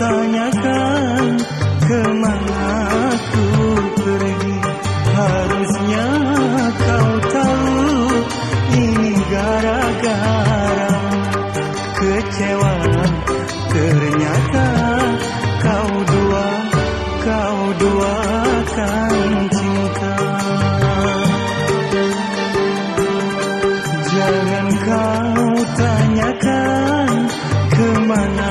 tanyakan kemana ku pergi. Harusnya kau tahu ini gara-gara kecewa. Ternyata kau dua, kau duakan cinta. Jangan kau tanyakan kemana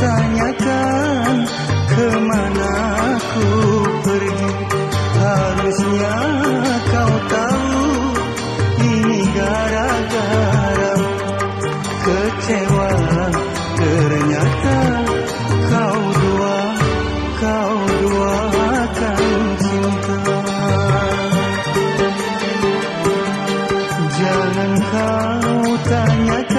tanyakan kemana ku pergi. Harusnya Jangan kau tanyakan